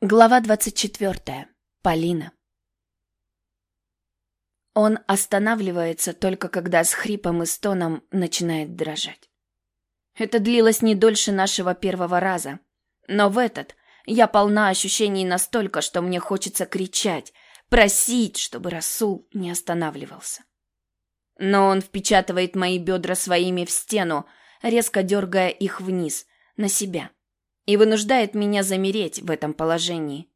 Глава 24. Полина. Он останавливается только когда с хрипом и стоном начинает дрожать. Это длилось не дольше нашего первого раза, но в этот я полна ощущений настолько, что мне хочется кричать, просить, чтобы Расул не останавливался. Но он впечатывает мои бедра своими в стену, резко дергая их вниз, на себя и вынуждает меня замереть в этом положении.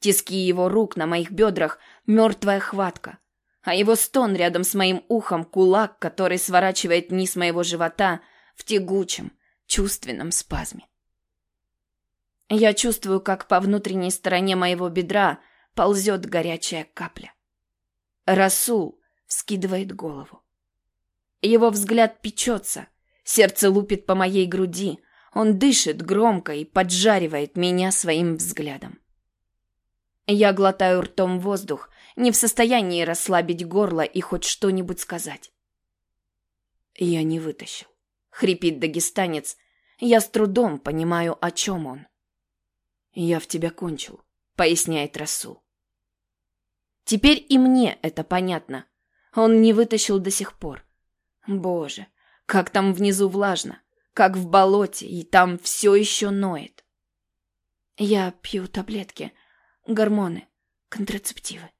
Тиски его рук на моих бедрах — мертвая хватка, а его стон рядом с моим ухом — кулак, который сворачивает низ моего живота в тягучем, чувственном спазме. Я чувствую, как по внутренней стороне моего бедра ползет горячая капля. Расул вскидывает голову. Его взгляд печется, сердце лупит по моей груди — он дышит громко и поджаривает меня своим взглядом. Я глотаю ртом воздух, не в состоянии расслабить горло и хоть что-нибудь сказать. «Я не вытащил», — хрипит дагестанец. Я с трудом понимаю, о чем он. «Я в тебя кончил», — поясняет Расул. Теперь и мне это понятно. Он не вытащил до сих пор. Боже, как там внизу влажно как в болоте, и там все еще ноет. Я пью таблетки, гормоны, контрацептивы.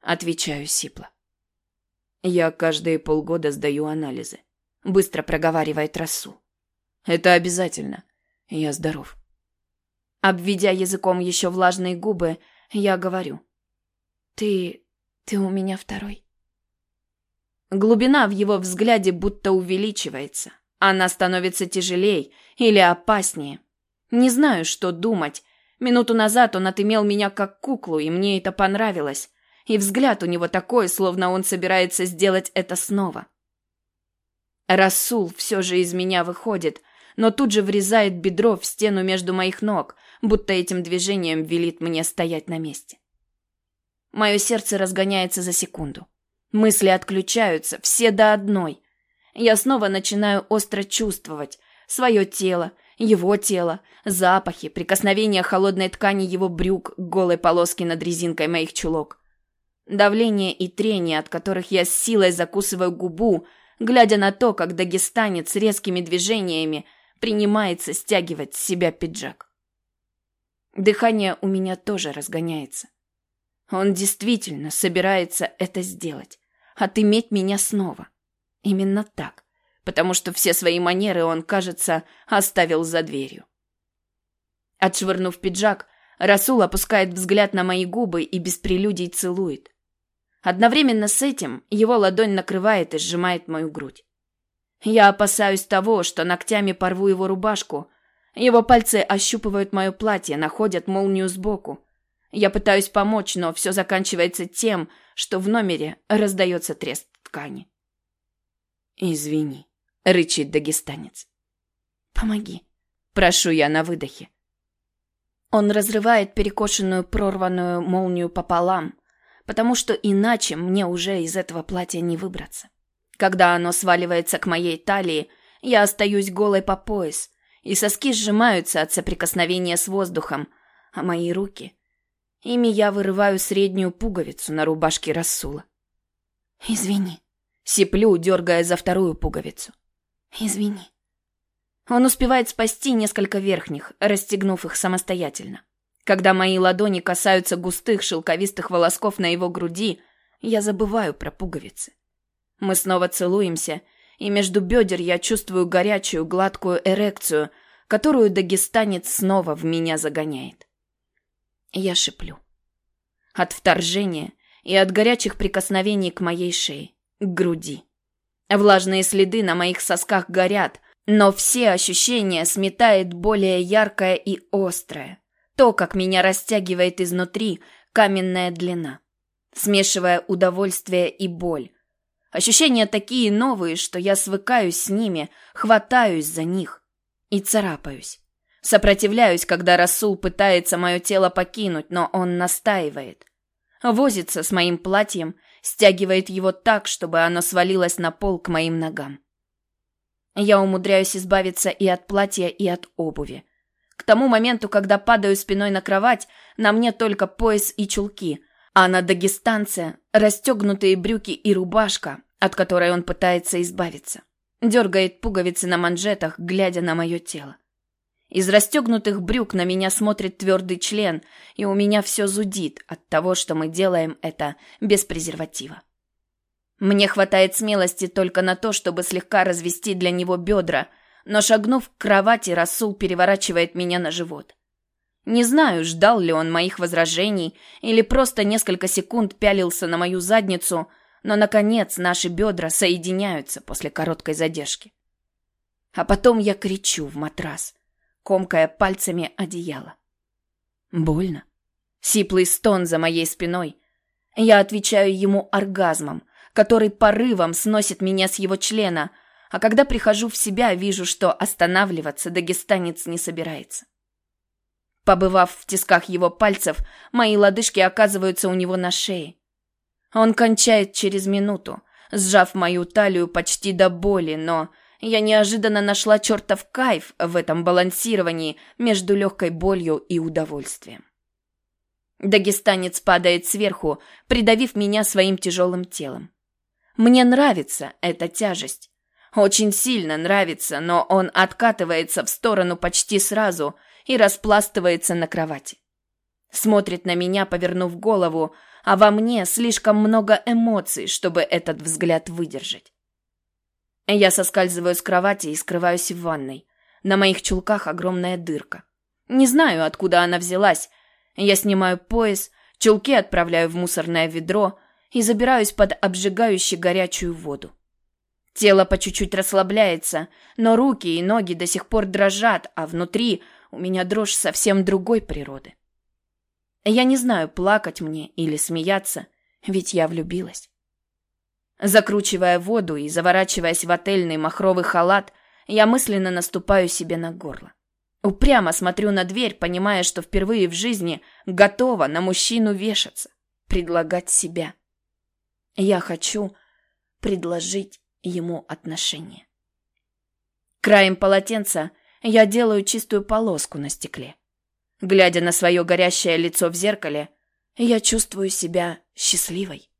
Отвечаю сипло. Я каждые полгода сдаю анализы. Быстро проговаривает Расу. Это обязательно. Я здоров. Обведя языком еще влажные губы, я говорю. Ты... ты у меня второй. Глубина в его взгляде будто увеличивается, она становится тяжелее или опаснее. Не знаю, что думать. Минуту назад он отымел меня как куклу, и мне это понравилось. И взгляд у него такой, словно он собирается сделать это снова. Расул все же из меня выходит, но тут же врезает бедро в стену между моих ног, будто этим движением велит мне стоять на месте. Мое сердце разгоняется за секунду. Мысли отключаются, все до одной я снова начинаю остро чувствовать свое тело, его тело, запахи, прикосновения холодной ткани его брюк голой полоске над резинкой моих чулок. Давление и трение, от которых я с силой закусываю губу, глядя на то, как дагестанец резкими движениями принимается стягивать с себя пиджак. Дыхание у меня тоже разгоняется. Он действительно собирается это сделать, отыметь меня снова. Именно так, потому что все свои манеры он, кажется, оставил за дверью. Отшвырнув пиджак, Расул опускает взгляд на мои губы и без прелюдий целует. Одновременно с этим его ладонь накрывает и сжимает мою грудь. Я опасаюсь того, что ногтями порву его рубашку. Его пальцы ощупывают мое платье, находят молнию сбоку. Я пытаюсь помочь, но все заканчивается тем, что в номере раздается треск ткани. «Извини», — рычит дагестанец. «Помоги», — прошу я на выдохе. Он разрывает перекошенную прорванную молнию пополам, потому что иначе мне уже из этого платья не выбраться. Когда оно сваливается к моей талии, я остаюсь голой по пояс, и соски сжимаются от соприкосновения с воздухом, а мои руки... Ими я вырываю среднюю пуговицу на рубашке Расула. «Извини», Сиплю, дергая за вторую пуговицу. «Извини». Он успевает спасти несколько верхних, расстегнув их самостоятельно. Когда мои ладони касаются густых шелковистых волосков на его груди, я забываю про пуговицы. Мы снова целуемся, и между бедер я чувствую горячую, гладкую эрекцию, которую дагестанец снова в меня загоняет. Я шиплю. От вторжения и от горячих прикосновений к моей шее к груди. Влажные следы на моих сосках горят, но все ощущения сметает более яркое и острое. То, как меня растягивает изнутри каменная длина, смешивая удовольствие и боль. Ощущения такие новые, что я свыкаюсь с ними, хватаюсь за них и царапаюсь. Сопротивляюсь, когда Расул пытается мое тело покинуть, но он настаивает. Возится с моим платьем, стягивает его так, чтобы оно свалилось на пол к моим ногам. Я умудряюсь избавиться и от платья, и от обуви. К тому моменту, когда падаю спиной на кровать, на мне только пояс и чулки, а на дагестанце расстегнутые брюки и рубашка, от которой он пытается избавиться. Дергает пуговицы на манжетах, глядя на мое тело. Из расстегнутых брюк на меня смотрит твердый член, и у меня все зудит от того, что мы делаем это без презерватива. Мне хватает смелости только на то, чтобы слегка развести для него бедра, но шагнув к кровати, Расул переворачивает меня на живот. Не знаю, ждал ли он моих возражений или просто несколько секунд пялился на мою задницу, но, наконец, наши бедра соединяются после короткой задержки. А потом я кричу в матрас, комкая пальцами одеяло. Больно. Сиплый стон за моей спиной. Я отвечаю ему оргазмом, который порывом сносит меня с его члена, а когда прихожу в себя, вижу, что останавливаться дагестанец не собирается. Побывав в тисках его пальцев, мои лодыжки оказываются у него на шее. Он кончает через минуту, сжав мою талию почти до боли, но я неожиданно нашла чертов кайф в этом балансировании между легкой болью и удовольствием. Дагестанец падает сверху, придавив меня своим тяжелым телом. Мне нравится эта тяжесть. Очень сильно нравится, но он откатывается в сторону почти сразу и распластывается на кровати. Смотрит на меня, повернув голову, а во мне слишком много эмоций, чтобы этот взгляд выдержать. Я соскальзываю с кровати и скрываюсь в ванной. На моих чулках огромная дырка. Не знаю, откуда она взялась. Я снимаю пояс, чулки отправляю в мусорное ведро и забираюсь под обжигающую горячую воду. Тело по чуть-чуть расслабляется, но руки и ноги до сих пор дрожат, а внутри у меня дрожь совсем другой природы. Я не знаю, плакать мне или смеяться, ведь я влюбилась. Закручивая воду и заворачиваясь в отельный махровый халат, я мысленно наступаю себе на горло. Упрямо смотрю на дверь, понимая, что впервые в жизни готова на мужчину вешаться, предлагать себя. Я хочу предложить ему отношения. Краем полотенца я делаю чистую полоску на стекле. Глядя на свое горящее лицо в зеркале, я чувствую себя счастливой.